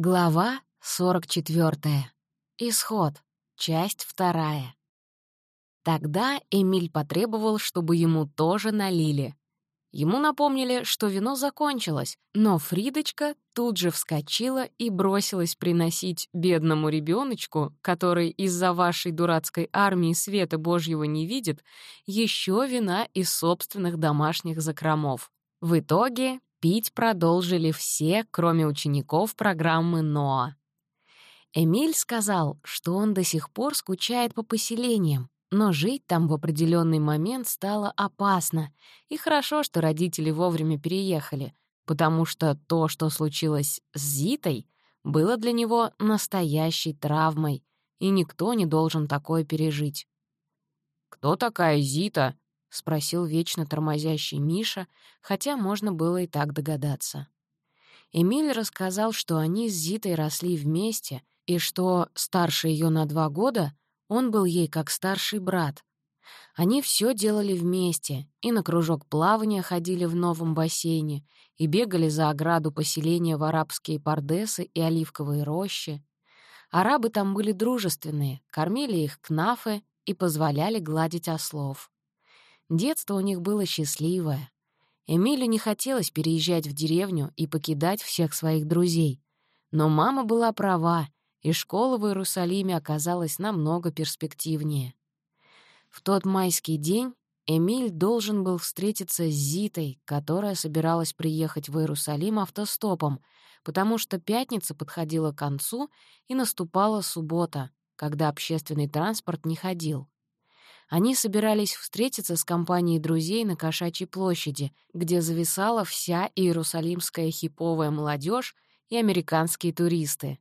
Глава 44. Исход. Часть вторая. Тогда Эмиль потребовал, чтобы ему тоже налили. Ему напомнили, что вино закончилось, но Фридочка тут же вскочила и бросилась приносить бедному ребеночку, который из-за вашей дурацкой армии света Божьего не видит, еще вина из собственных домашних закромов. В итоге Пить продолжили все, кроме учеников программы НОА. Эмиль сказал, что он до сих пор скучает по поселениям, но жить там в определенный момент стало опасно, и хорошо, что родители вовремя переехали, потому что то, что случилось с Зитой, было для него настоящей травмой, и никто не должен такое пережить. «Кто такая Зита?» — спросил вечно тормозящий Миша, хотя можно было и так догадаться. Эмиль рассказал, что они с Зитой росли вместе, и что, старше ее на два года, он был ей как старший брат. Они все делали вместе, и на кружок плавания ходили в новом бассейне, и бегали за ограду поселения в арабские пардесы и оливковые рощи. Арабы там были дружественные, кормили их кнафы и позволяли гладить ослов. Детство у них было счастливое. Эмилю не хотелось переезжать в деревню и покидать всех своих друзей. Но мама была права, и школа в Иерусалиме оказалась намного перспективнее. В тот майский день Эмиль должен был встретиться с Зитой, которая собиралась приехать в Иерусалим автостопом, потому что пятница подходила к концу и наступала суббота, когда общественный транспорт не ходил. Они собирались встретиться с компанией друзей на Кошачьей площади, где зависала вся иерусалимская хиповая молодежь и американские туристы.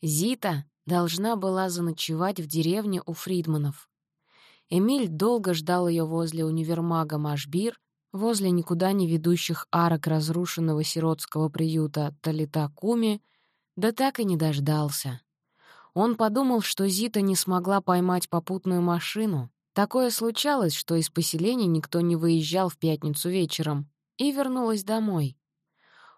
Зита должна была заночевать в деревне у Фридманов. Эмиль долго ждал ее возле универмага Машбир, возле никуда не ведущих арок разрушенного сиротского приюта Талитакуми, да так и не дождался. Он подумал, что Зита не смогла поймать попутную машину, Такое случалось, что из поселения никто не выезжал в пятницу вечером, и вернулась домой.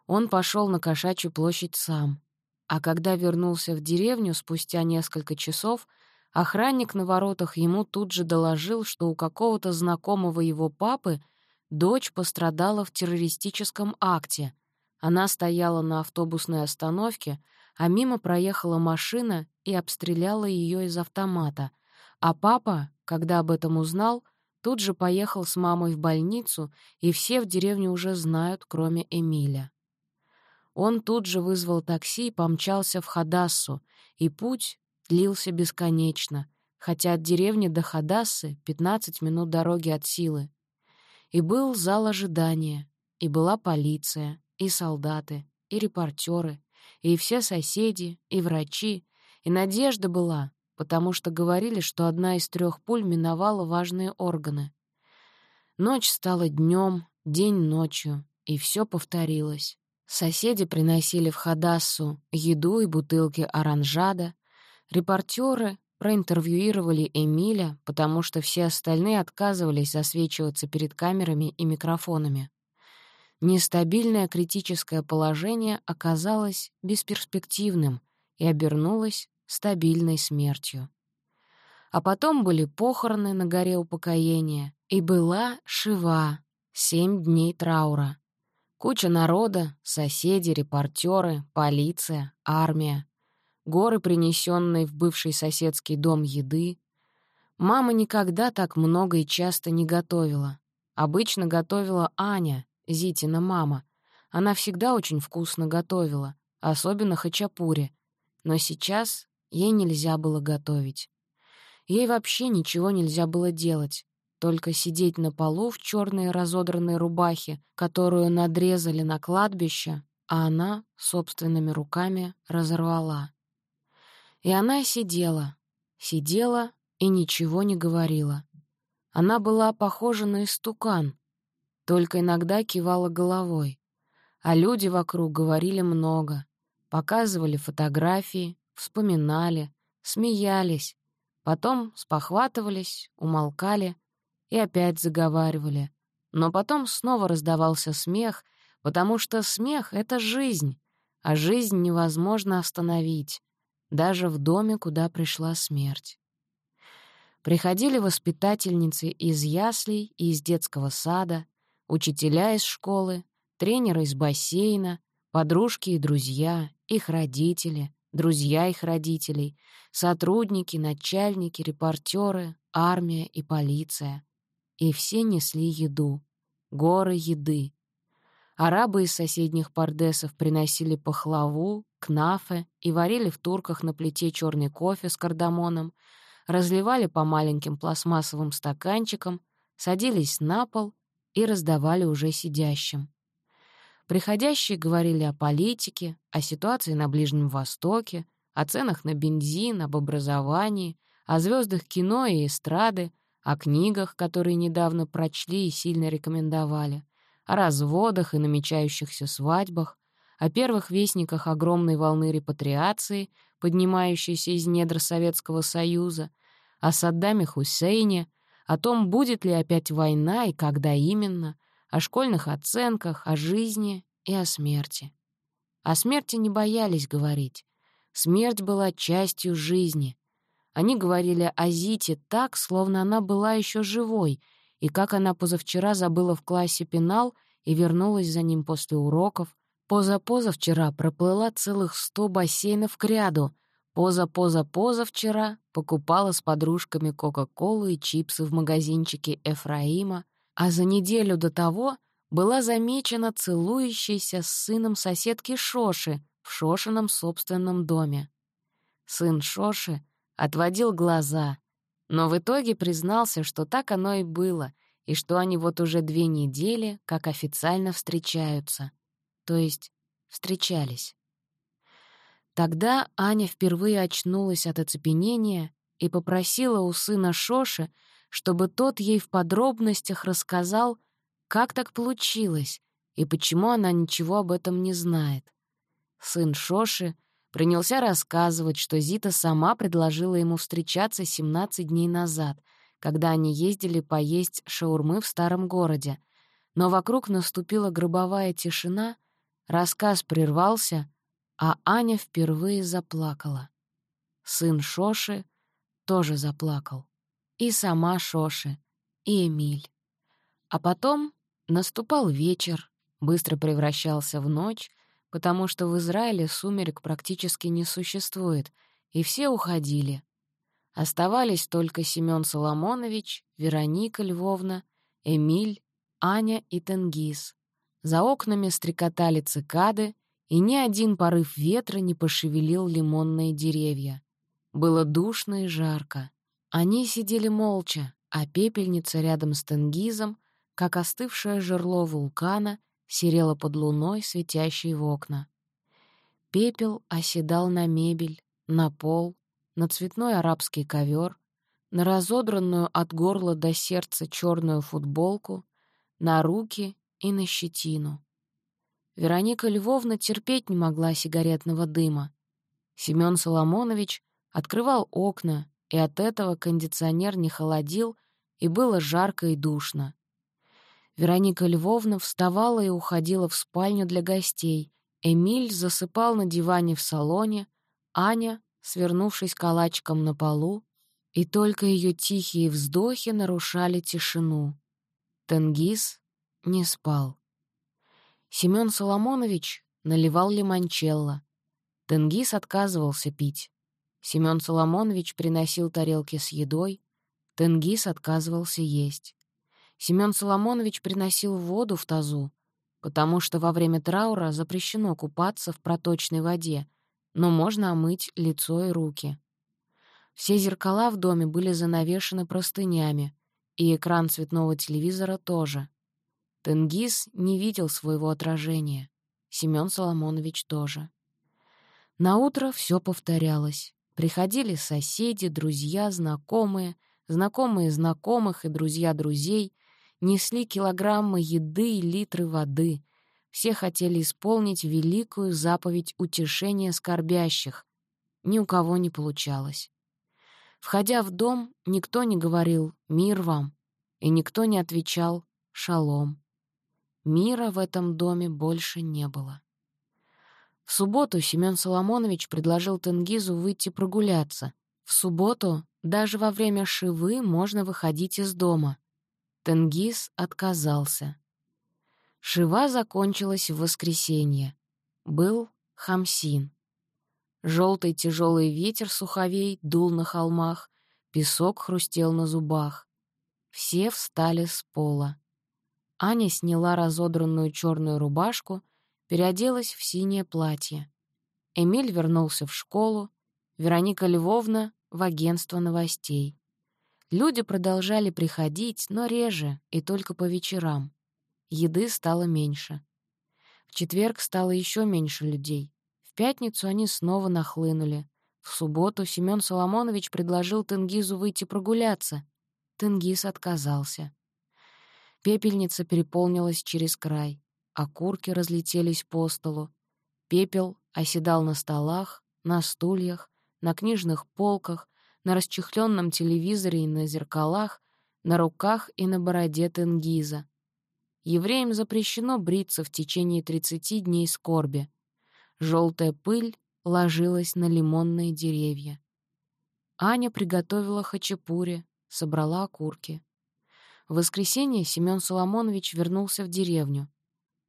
Он пошел на Кошачью площадь сам. А когда вернулся в деревню спустя несколько часов, охранник на воротах ему тут же доложил, что у какого-то знакомого его папы дочь пострадала в террористическом акте. Она стояла на автобусной остановке, а мимо проехала машина и обстреляла ее из автомата, а папа когда об этом узнал, тут же поехал с мамой в больницу, и все в деревне уже знают, кроме Эмиля. Он тут же вызвал такси и помчался в Хадассу, и путь длился бесконечно, хотя от деревни до Хадассы 15 минут дороги от силы. И был зал ожидания, и была полиция, и солдаты, и репортеры, и все соседи, и врачи, и надежда была, потому что говорили, что одна из трех пуль миновала важные органы. Ночь стала днем, день ночью, и все повторилось. Соседи приносили в Хадассу еду и бутылки оранжада. Репортеры проинтервьюировали Эмиля, потому что все остальные отказывались засвечиваться перед камерами и микрофонами. Нестабильное критическое положение оказалось бесперспективным и обернулось стабильной смертью. А потом были похороны на горе упокоения, и была Шива, семь дней траура. Куча народа, соседи, репортеры, полиция, армия, горы, принесенные в бывший соседский дом еды. Мама никогда так много и часто не готовила. Обычно готовила Аня, Зитина мама. Она всегда очень вкусно готовила, особенно хачапури. Но сейчас Ей нельзя было готовить. Ей вообще ничего нельзя было делать, только сидеть на полу в черной разодранной рубахе, которую надрезали на кладбище, а она собственными руками разорвала. И она сидела, сидела и ничего не говорила. Она была похожа на истукан, только иногда кивала головой. А люди вокруг говорили много, показывали фотографии, вспоминали, смеялись, потом спохватывались, умолкали и опять заговаривали. Но потом снова раздавался смех, потому что смех — это жизнь, а жизнь невозможно остановить, даже в доме, куда пришла смерть. Приходили воспитательницы из яслей и из детского сада, учителя из школы, тренеры из бассейна, подружки и друзья, их родители, друзья их родителей, сотрудники, начальники, репортеры, армия и полиция. И все несли еду, горы еды. Арабы из соседних пардесов приносили пахлаву, кнафе и варили в турках на плите черный кофе с кардамоном, разливали по маленьким пластмассовым стаканчикам, садились на пол и раздавали уже сидящим. Приходящие говорили о политике, о ситуации на Ближнем Востоке, о ценах на бензин, об образовании, о звездах кино и эстрады, о книгах, которые недавно прочли и сильно рекомендовали, о разводах и намечающихся свадьбах, о первых вестниках огромной волны репатриации, поднимающейся из недр Советского Союза, о Саддаме Хусейне, о том, будет ли опять война и когда именно, о школьных оценках, о жизни и о смерти. О смерти не боялись говорить. Смерть была частью жизни. Они говорили о Зите так, словно она была еще живой, и как она позавчера забыла в классе пенал и вернулась за ним после уроков, поза-позавчера проплыла целых сто бассейнов к ряду, поза-поза-позавчера покупала с подружками Кока-Колу и чипсы в магазинчике Эфраима, а за неделю до того была замечена целующейся с сыном соседки Шоши в Шошином собственном доме. Сын Шоши отводил глаза, но в итоге признался, что так оно и было, и что они вот уже две недели как официально встречаются. То есть встречались. Тогда Аня впервые очнулась от оцепенения и попросила у сына Шоши, чтобы тот ей в подробностях рассказал, как так получилось и почему она ничего об этом не знает. Сын Шоши принялся рассказывать, что Зита сама предложила ему встречаться 17 дней назад, когда они ездили поесть шаурмы в старом городе. Но вокруг наступила гробовая тишина, рассказ прервался, а Аня впервые заплакала. Сын Шоши тоже заплакал. И сама Шоши, и Эмиль. А потом наступал вечер, быстро превращался в ночь, потому что в Израиле сумерек практически не существует, и все уходили. Оставались только Семён Соломонович, Вероника Львовна, Эмиль, Аня и Тенгиз. За окнами стрекотали цикады, и ни один порыв ветра не пошевелил лимонные деревья. Было душно и жарко. Они сидели молча, а пепельница рядом с Тенгизом, как остывшее жерло вулкана, серела под луной, светящей в окна. Пепел оседал на мебель, на пол, на цветной арабский ковер, на разодранную от горла до сердца черную футболку, на руки и на щетину. Вероника Львовна терпеть не могла сигаретного дыма. Семён Соломонович открывал окна, и от этого кондиционер не холодил, и было жарко и душно. Вероника Львовна вставала и уходила в спальню для гостей. Эмиль засыпал на диване в салоне, Аня, свернувшись калачиком на полу, и только ее тихие вздохи нарушали тишину. Тенгиз не спал. Семён Соломонович наливал лимончелло. Тенгиз отказывался пить. Семён Соломонович приносил тарелки с едой. Тенгиз отказывался есть. Семён Соломонович приносил воду в тазу, потому что во время траура запрещено купаться в проточной воде, но можно омыть лицо и руки. Все зеркала в доме были занавешены простынями, и экран цветного телевизора тоже. Тенгиз не видел своего отражения. Семён Соломонович тоже. На утро все повторялось. Приходили соседи, друзья, знакомые, знакомые знакомых и друзья друзей, несли килограммы еды и литры воды. Все хотели исполнить великую заповедь утешения скорбящих. Ни у кого не получалось. Входя в дом, никто не говорил «мир вам», и никто не отвечал «шалом». Мира в этом доме больше не было. В субботу Семён Соломонович предложил Тенгизу выйти прогуляться. В субботу даже во время шивы можно выходить из дома. Тенгиз отказался. Шива закончилась в воскресенье. Был Хамсин. Желтый тяжелый ветер суховей дул на холмах, песок хрустел на зубах. Все встали с пола. Аня сняла разодранную черную рубашку, переоделась в синее платье. Эмиль вернулся в школу, Вероника Львовна — в агентство новостей. Люди продолжали приходить, но реже и только по вечерам. Еды стало меньше. В четверг стало еще меньше людей. В пятницу они снова нахлынули. В субботу Семён Соломонович предложил Тенгизу выйти прогуляться. Тенгиз отказался. Пепельница переполнилась через край. Окурки разлетелись по столу. Пепел оседал на столах, на стульях, на книжных полках, на расчехленном телевизоре и на зеркалах, на руках и на бороде Тенгиза. Евреям запрещено бриться в течение 30 дней скорби. Желтая пыль ложилась на лимонные деревья. Аня приготовила хачапури, собрала окурки. В воскресенье Семён Соломонович вернулся в деревню.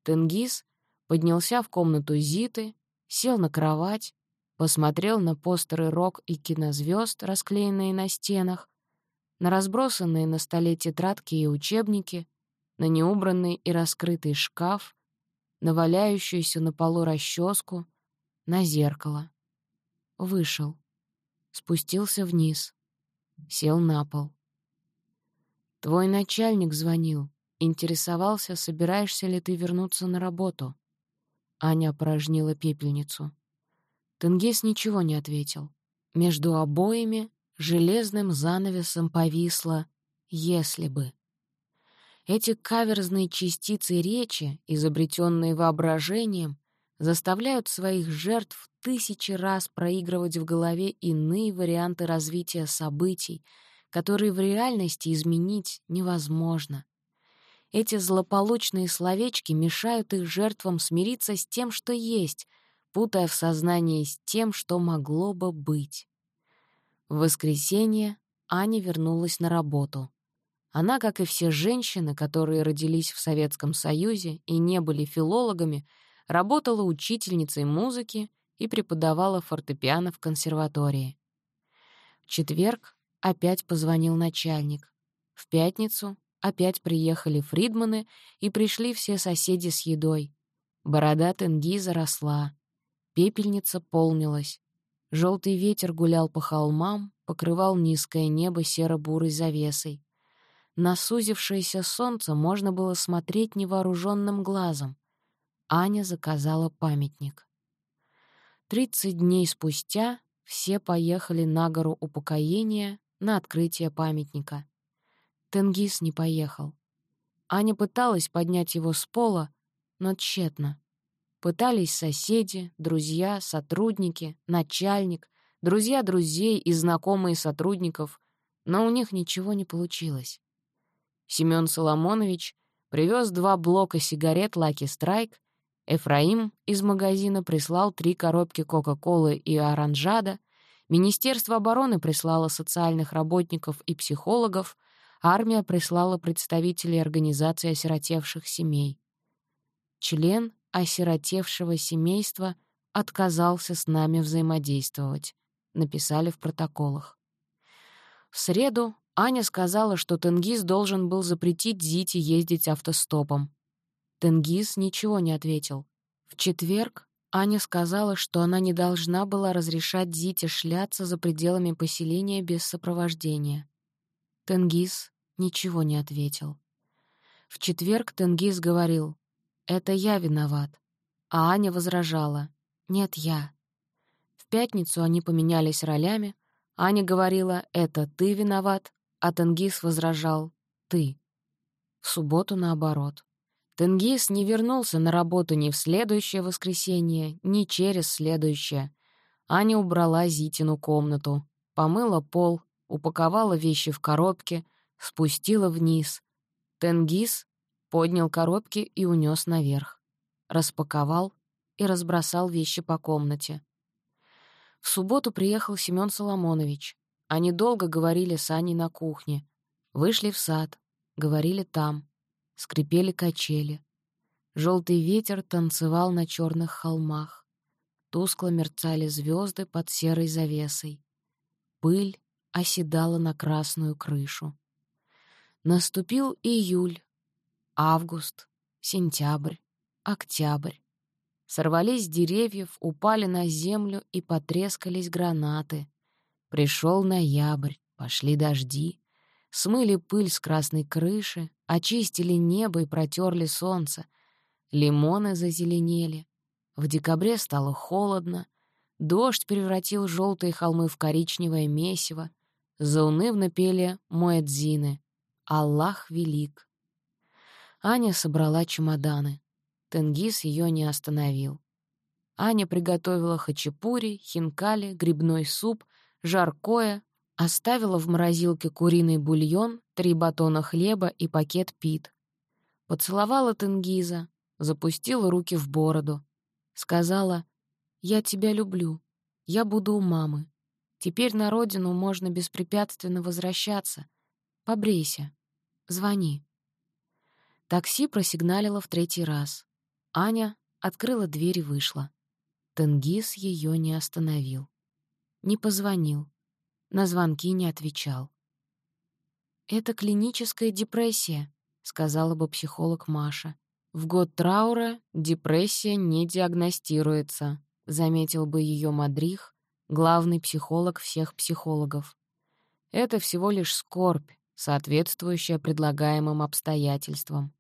Тенгиз поднялся в комнату Зиты, сел на кровать, посмотрел на постеры рок и кинозвезд, расклеенные на стенах, на разбросанные на столе тетрадки и учебники, на неубранный и раскрытый шкаф, на валяющуюся на полу расческу, на зеркало. Вышел. Спустился вниз. Сел на пол. «Твой начальник звонил. Интересовался, собираешься ли ты вернуться на работу». Аня опорожнила пепельницу. Тенгиз ничего не ответил. Между обоями железным занавесом повисло «если бы». Эти каверзные частицы речи, изобретенные воображением, заставляют своих жертв тысячи раз проигрывать в голове иные варианты развития событий, которые в реальности изменить невозможно. Эти злополучные словечки мешают их жертвам смириться с тем, что есть, путая в сознании с тем, что могло бы быть. В воскресенье Аня вернулась на работу. Она, как и все женщины, которые родились в Советском Союзе и не были филологами, работала учительницей музыки и преподавала фортепиано в консерватории. В четверг опять позвонил начальник. В пятницу опять приехали Фридманы и пришли все соседи с едой. Борода Тенгиза росла. Пепельница полнилась. Желтый ветер гулял по холмам, покрывал низкое небо серо-бурой завесой. На сузившееся солнце можно было смотреть невооруженным глазом. Аня заказала памятник. Тридцать дней спустя все поехали на гору упокоения на открытие памятника. Тенгиз не поехал. Аня пыталась поднять его с пола, но тщетно. Пытались соседи, друзья, сотрудники, начальник, друзья друзей и знакомые сотрудников, но у них ничего не получилось. Семён Соломонович привез два блока сигарет «Лаки Страйк», Эфраим из магазина прислал три коробки Кока-Колы и оранжада, Министерство обороны прислало социальных работников и психологов, армия прислала представителей организации осиротевших семей. Член осиротевшего семейства отказался с нами взаимодействовать, написали в протоколах. В среду Аня сказала, что Тенгиз должен был запретить Зите ездить автостопом. Тенгиз ничего не ответил. В четверг Аня сказала, что она не должна была разрешать Зите шляться за пределами поселения без сопровождения. Тенгиз ничего не ответил. В четверг Тенгиз говорил, «Это я виноват», а Аня возражала, «Нет, я». В пятницу они поменялись ролями, Аня говорила, «Это ты виноват», а Тенгиз возражал «ты». В субботу наоборот. Тенгиз не вернулся на работу ни в следующее воскресенье, ни через следующее. Аня убрала Зитину комнату, помыла пол, упаковала вещи в коробки, спустила вниз. Тенгиз поднял коробки и унес наверх. Распаковал и разбросал вещи по комнате. В субботу приехал Семён Соломонович. Они долго говорили с Аней на кухне. Вышли в сад, говорили там. Скрипели качели. Желтый ветер танцевал на черных холмах. Тускло мерцали звезды под серой завесой. Пыль оседала на красную крышу. Наступил июль, август, сентябрь, октябрь. Сорвались с деревьев, упали на землю и потрескались гранаты. Пришел ноябрь, пошли дожди. Смыли пыль с красной крыши, очистили небо и протерли солнце. Лимоны зазеленели. В декабре стало холодно. Дождь превратил желтые холмы в коричневое месиво. Заунывно пели муэдзины. «Аллах велик». Аня собрала чемоданы. Тенгиз ее не остановил. Аня приготовила хачапури, хинкали, грибной суп, жаркое, оставила в морозилке куриный бульон, три батона хлеба и пакет пит. Поцеловала Тенгиза, запустила руки в бороду. Сказала, «Я тебя люблю. Я буду у мамы. Теперь на родину можно беспрепятственно возвращаться. Побрейся. Звони». Такси просигналило в третий раз. Аня открыла дверь и вышла. Тенгиз ее не остановил. Не позвонил. На звонки не отвечал. «Это клиническая депрессия», — сказала бы психолог Маша. «В год траура депрессия не диагностируется», — заметил бы ее мадрих, главный психолог всех психологов. «Это всего лишь скорбь, соответствующая предлагаемым обстоятельствам.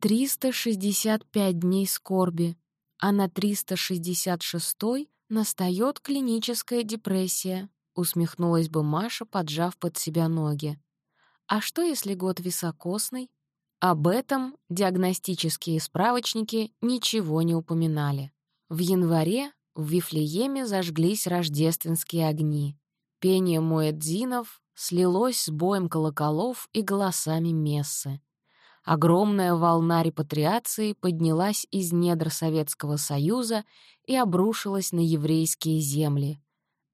365 дней скорби, а на 366-й настает клиническая депрессия, усмехнулась бы Маша, поджав под себя ноги. А что, если год високосный? Об этом диагностические справочники ничего не упоминали. В январе в Вифлееме зажглись рождественские огни. Пение муэдзинов слилось с боем колоколов и голосами мессы. Огромная волна репатриации поднялась из недр Советского Союза и обрушилась на еврейские земли.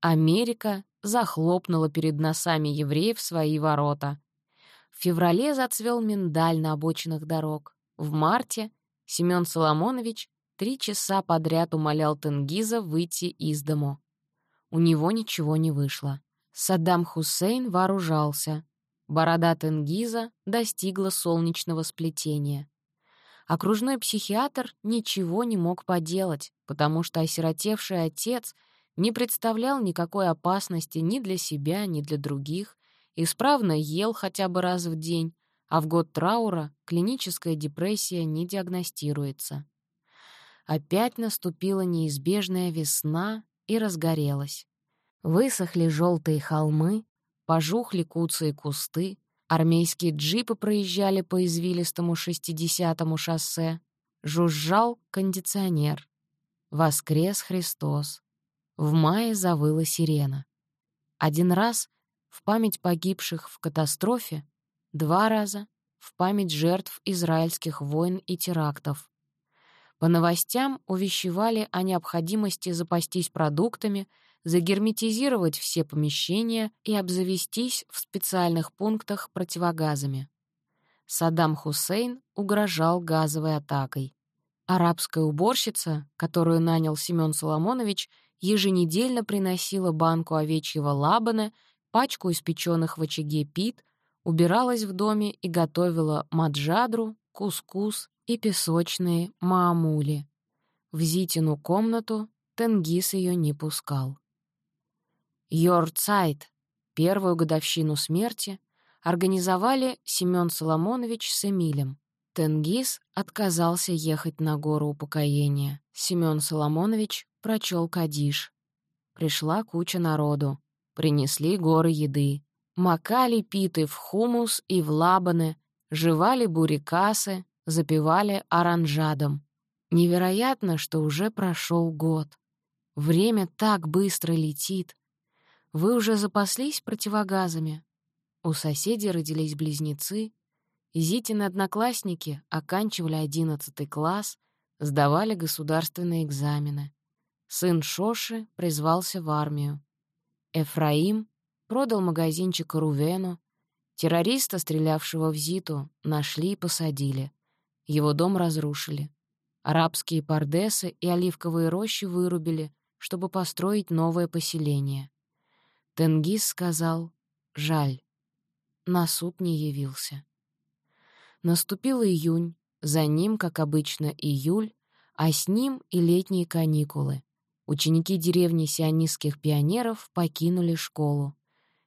Америка захлопнула перед носами евреев свои ворота. В феврале зацвел миндаль на обочинах дорог. В марте Семён Соломонович три часа подряд умолял Тенгиза выйти из дому. У него ничего не вышло. Саддам Хусейн вооружался. Борода Тенгиза достигла солнечного сплетения. Окружной психиатр ничего не мог поделать, потому что осиротевший отец не представлял никакой опасности ни для себя, ни для других, исправно ел хотя бы раз в день, а в год траура клиническая депрессия не диагностируется. Опять наступила неизбежная весна и разгорелась. Высохли желтые холмы, Пожухли куцы и кусты, армейские джипы проезжали по извилистому шестидесятому шоссе, жужжал кондиционер. Воскрес Христос. В мае завыла сирена. Один раз в память погибших в катастрофе, два раза в память жертв израильских войн и терактов. По новостям увещевали о необходимости запастись продуктами — загерметизировать все помещения и обзавестись в специальных пунктах противогазами. Саддам Хусейн угрожал газовой атакой. Арабская уборщица, которую нанял Семён Соломонович, еженедельно приносила банку овечьего лабана, пачку испечённых в очаге пит, убиралась в доме и готовила маджадру, кускус и песочные маамули. В Зитину комнату Тенгиз её не пускал. Йорцайт, первую годовщину смерти, организовали Семён Соломонович с Эмилем. Тенгиз отказался ехать на гору упокоения. Семён Соломонович прочел Кадиш. Пришла куча народу. Принесли горы еды. Макали питы в хумус и в лабаны, жевали бурикасы, запивали оранжадом. Невероятно, что уже прошел год. Время так быстро летит. Вы уже запаслись противогазами? У соседей родились близнецы. Зитины одноклассники оканчивали одиннадцатый класс. сдавали государственные экзамены. Сын Шоши призвался в армию. Эфраим продал магазинчик Рувену. Террориста, стрелявшего в Зиту, нашли и посадили. Его дом разрушили. Арабские пардесы и оливковые рощи вырубили, чтобы построить новое поселение. Тенгиз сказал «Жаль». На суд не явился. Наступил июнь, за ним, как обычно, июль, а с ним и летние каникулы. Ученики деревни сионистских пионеров покинули школу.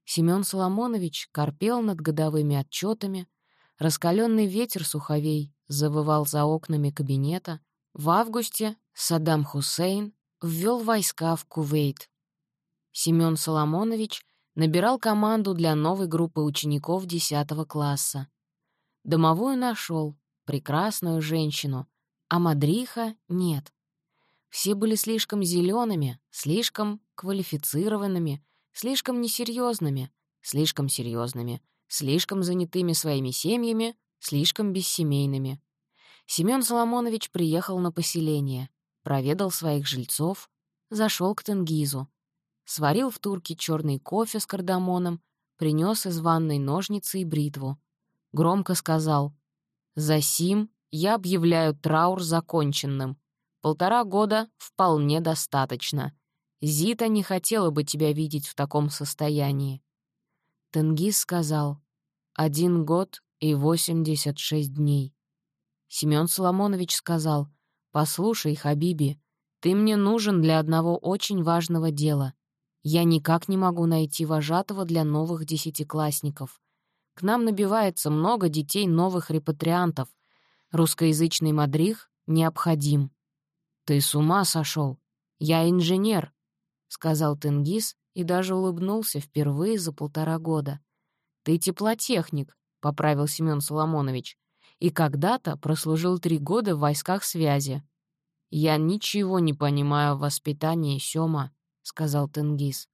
Семён Соломонович корпел над годовыми отчетами, раскаленный ветер суховей завывал за окнами кабинета. В августе Саддам Хусейн ввел войска в Кувейт. Семён Соломонович набирал команду для новой группы учеников 10 класса. Домовую нашел, прекрасную женщину, а Мадриха нет. Все были слишком зелеными, слишком квалифицированными, слишком несерьезными, слишком серьезными, слишком занятыми своими семьями, слишком бессемейными. Семён Соломонович приехал на поселение, проведал своих жильцов, зашел к Тенгизу, сварил в турке черный кофе с кардамоном, принес из ванной ножницы и бритву. Громко сказал «За сим я объявляю траур законченным. Полтора года вполне достаточно. Зита не хотела бы тебя видеть в таком состоянии. Тенгиз сказал, «Один год и восемьдесят шесть дней». Семён Соломонович сказал, «Послушай, Хабиби, ты мне нужен для одного очень важного дела. Я никак не могу найти вожатого для новых десятиклассников. К нам набивается много детей новых репатриантов. Русскоязычный мадрих необходим. «Ты с ума сошел? Я инженер», — сказал Тенгиз и даже улыбнулся впервые за полтора года. «Ты теплотехник», — поправил Семён Соломонович, «и когда-то прослужил три года в войсках связи». «Я ничего не понимаю в воспитании, Сёма», — сказал Тенгиз.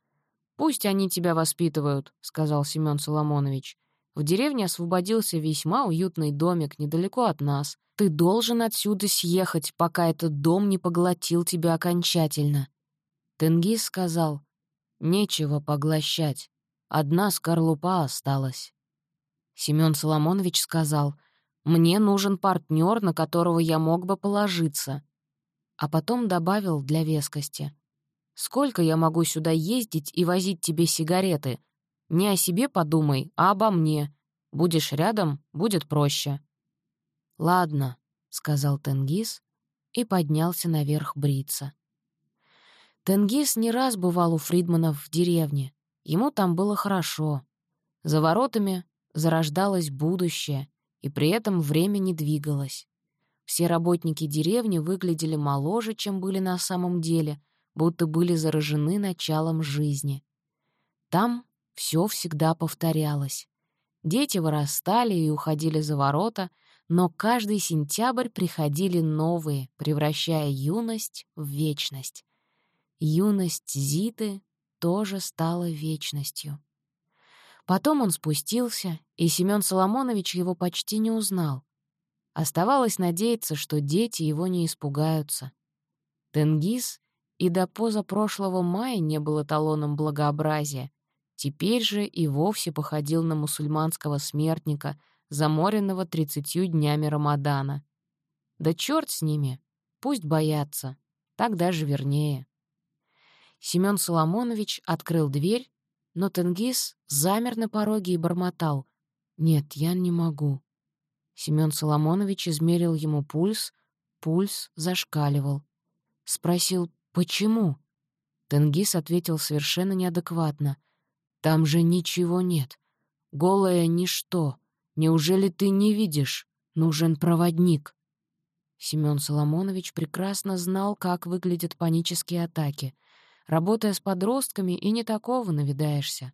«Пусть они тебя воспитывают», — сказал Семён Соломонович. «В деревне освободился весьма уютный домик недалеко от нас. Ты должен отсюда съехать, пока этот дом не поглотил тебя окончательно». Тенгиз сказал, «Нечего поглощать. Одна скорлупа осталась». Семён Соломонович сказал, «Мне нужен партнер, на которого я мог бы положиться». А потом добавил для вескости, «Сколько я могу сюда ездить и возить тебе сигареты? Не о себе подумай, а обо мне. Будешь рядом, будет проще». «Ладно», — сказал Тенгиз и поднялся наверх бриться. Тенгиз не раз бывал у Фридманов в деревне. Ему там было хорошо. За воротами зарождалось будущее, и при этом время не двигалось. Все работники деревни выглядели моложе, чем были на самом деле, будто были заражены началом жизни. Там все всегда повторялось. Дети вырастали и уходили за ворота — но каждый сентябрь приходили новые, превращая юность в вечность. Юность Зиты тоже стала вечностью. Потом он спустился, и Семён Соломонович его почти не узнал. Оставалось надеяться, что дети его не испугаются. Тенгиз и до позапрошлого мая не был эталоном благообразия, теперь же и вовсе походил на мусульманского смертника — заморенного тридцатью днями Рамадана. Да черт с ними, пусть боятся, так даже вернее. Семён Соломонович открыл дверь, но Тенгиз замер на пороге и бормотал. «Нет, я не могу». Семён Соломонович измерил ему пульс, пульс зашкаливал. Спросил, почему? Тенгиз ответил совершенно неадекватно. «Там же ничего нет. Голое ничто. Неужели ты не видишь? Нужен проводник». Семён Соломонович прекрасно знал, как выглядят панические атаки. Работая с подростками, и не такого навидаешься.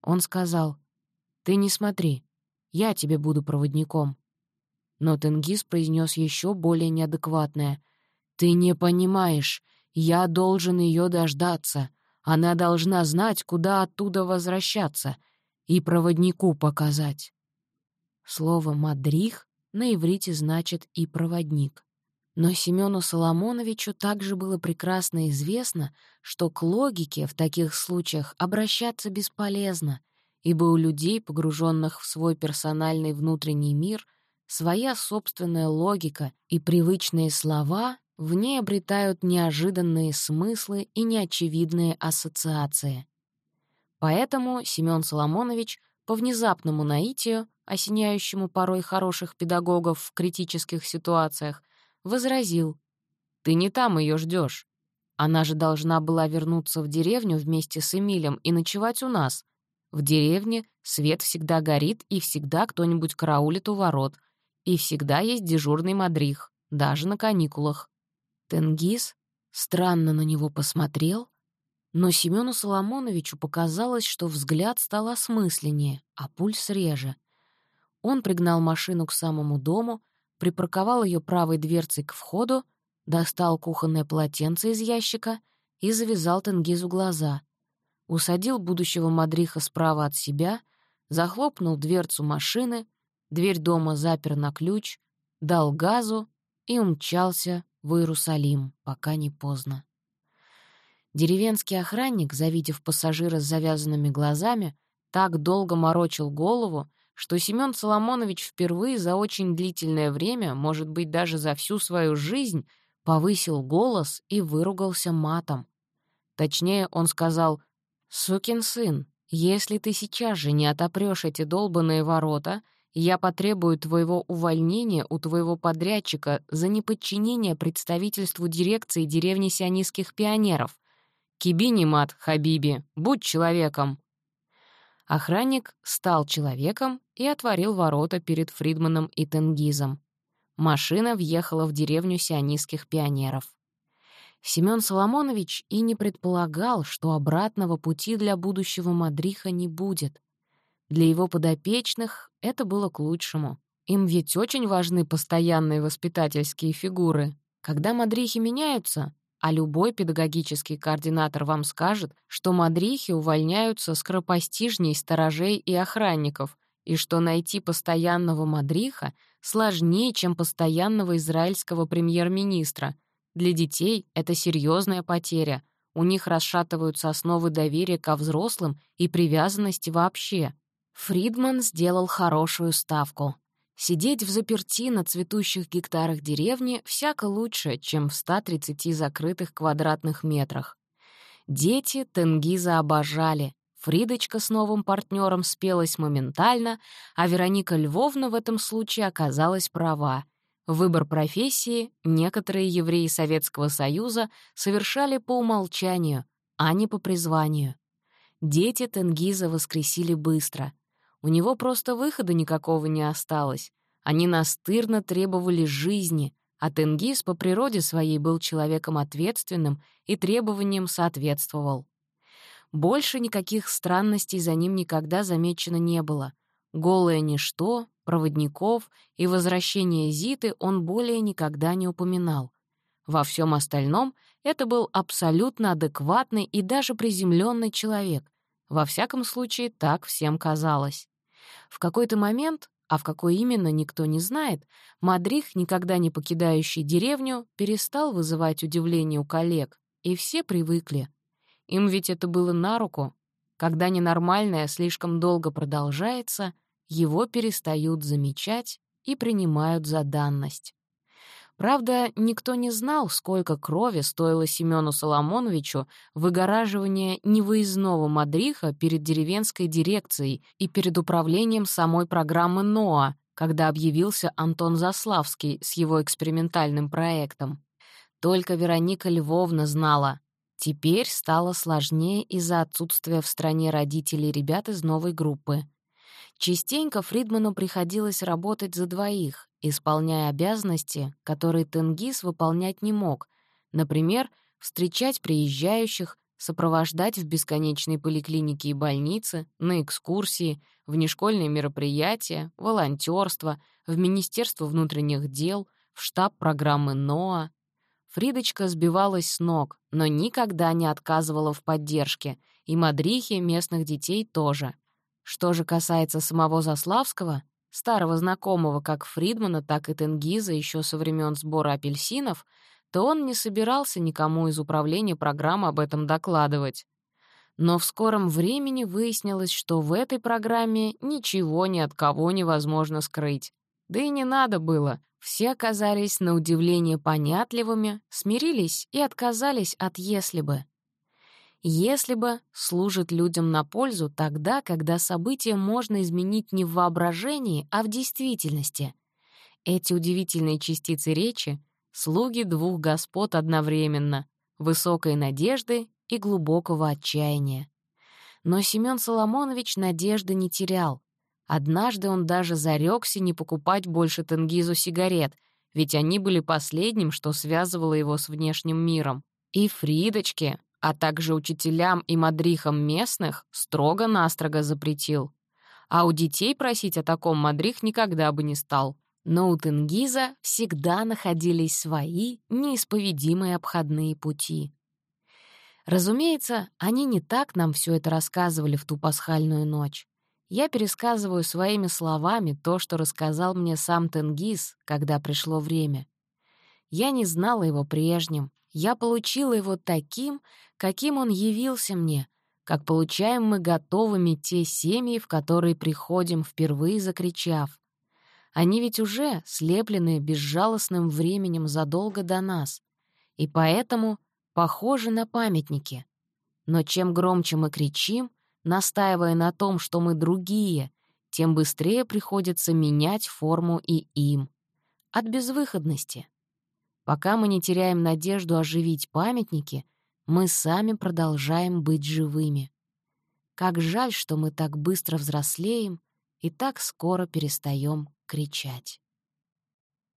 Он сказал, «Ты не смотри, я тебе буду проводником». Но Тенгиз произнес еще более неадекватное, «Ты не понимаешь, я должен ее дождаться. Она должна знать, куда оттуда возвращаться, и проводнику показать». Слово «мадрих» на иврите значит и «проводник». Но Семёну Соломоновичу также было прекрасно известно, что к логике в таких случаях обращаться бесполезно, ибо у людей, погруженных в свой персональный внутренний мир, своя собственная логика и привычные слова в ней обретают неожиданные смыслы и неочевидные ассоциации. Поэтому Семён Соломонович по внезапному наитию, осеняющему порой хороших педагогов в критических ситуациях, возразил. «Ты не там ее ждешь. Она же должна была вернуться в деревню вместе с Эмилем и ночевать у нас. В деревне свет всегда горит, и всегда кто-нибудь караулит у ворот. И всегда есть дежурный мадрих, даже на каникулах». Тенгиз странно на него посмотрел, но Семёну Соломоновичу показалось, что взгляд стал осмысленнее, а пульс реже. Он пригнал машину к самому дому, припарковал ее правой дверцей к входу, достал кухонное полотенце из ящика и завязал Тенгизу глаза. Усадил будущего мадриха справа от себя, захлопнул дверцу машины, дверь дома запер на ключ, дал газу и умчался в Иерусалим, пока не поздно. Деревенский охранник, завидев пассажира с завязанными глазами, так долго морочил голову, что Семён Соломонович впервые за очень длительное время, может быть, даже за всю свою жизнь, повысил голос и выругался матом. Точнее, он сказал «Сукин сын, если ты сейчас же не отопрёшь эти долбанные ворота, я потребую твоего увольнения у твоего подрядчика за неподчинение представительству дирекции деревни сионистских пионеров. Кибини мат, Хабиби, будь человеком!» Охранник стал человеком и отворил ворота перед Фридманом и Тенгизом. Машина въехала в деревню сионистских пионеров. Семён Соломонович и не предполагал, что обратного пути для будущего Мадриха не будет. Для его подопечных это было к лучшему. Им ведь очень важны постоянные воспитательские фигуры. Когда мадрихи меняются, а любой педагогический координатор вам скажет, что мадрихи увольняются скоропостижней сторожей и охранников, и что найти постоянного мадриха сложнее, чем постоянного израильского премьер-министра. Для детей это серьезная потеря. У них расшатываются основы доверия ко взрослым и привязанности вообще. Фридман сделал хорошую ставку. Сидеть в заперти на цветущих гектарах деревни всяко лучше, чем в 130 закрытых квадратных метрах. Дети Тенгиза обожали. Фридочка с новым партнером спелась моментально, а Вероника Львовна в этом случае оказалась права. Выбор профессии некоторые евреи Советского Союза совершали по умолчанию, а не по призванию. Дети Тенгиза воскресили быстро — у него просто выхода никакого не осталось. Они настырно требовали жизни, а Тенгиз по природе своей был человеком ответственным и требованиям соответствовал. Больше никаких странностей за ним никогда замечено не было. Голое ничто, проводников и возвращение Зиты он более никогда не упоминал. Во всем остальном это был абсолютно адекватный и даже приземленный человек. Во всяком случае, так всем казалось. В какой-то момент, а в какой именно никто не знает, Мадрих, никогда не покидающий деревню, перестал вызывать удивление у коллег, и все привыкли. Им ведь это было на руку. Когда ненормальное слишком долго продолжается, его перестают замечать и принимают за данность. Правда, никто не знал, сколько крови стоило Семёну Соломоновичу выгораживание невыездного мадриха перед деревенской дирекцией и перед управлением самой программы НОА, когда объявился Антон Заславский с его экспериментальным проектом. Только Вероника Львовна знала. Теперь стало сложнее из-за отсутствия в стране родителей ребят из новой группы. Частенько Фридману приходилось работать за двоих, исполняя обязанности, которые Тенгиз выполнять не мог, например, встречать приезжающих, сопровождать в бесконечной поликлинике и больнице, на экскурсии, внешкольные мероприятия, волонтерство, в Министерство внутренних дел, в штаб программы НОА. Фридочка сбивалась с ног, но никогда не отказывала в поддержке, и мадрихи местных детей тоже. Что же касается самого Заславского, старого знакомого как Фридмана, так и Тенгиза еще со времен сбора апельсинов, то он не собирался никому из управления программы об этом докладывать. Но в скором времени выяснилось, что в этой программе ничего ни от кого невозможно скрыть. Да и не надо было. Все оказались на удивление понятливыми, смирились и отказались от «если бы». «Если бы» служит людям на пользу тогда, когда события можно изменить не в воображении, а в действительности. Эти удивительные частицы речи — слуги двух господ одновременно, высокой надежды и глубокого отчаяния. Но Семён Соломонович надежды не терял. Однажды он даже зарекся не покупать больше Тенгизу сигарет, ведь они были последним, что связывало его с внешним миром. И Фридочке, а также учителям и мадрихам местных строго-настрого запретил. А у детей просить о таком мадрих никогда бы не стал. Но у Тенгиза всегда находились свои неисповедимые обходные пути. Разумеется, они не так нам все это рассказывали в ту пасхальную ночь. Я пересказываю своими словами то, что рассказал мне сам Тенгиз, когда пришло время. Я не знала его прежним, я получила его таким, каким он явился мне, как получаем мы готовыми те семьи, в которые приходим, впервые закричав. Они ведь уже слеплены безжалостным временем задолго до нас, и поэтому похожи на памятники. Но чем громче мы кричим, настаивая на том, что мы другие, тем быстрее приходится менять форму и им. От безвыходности. Пока мы не теряем надежду оживить памятники, мы сами продолжаем быть живыми. Как жаль, что мы так быстро взрослеем и так скоро перестаем кричать.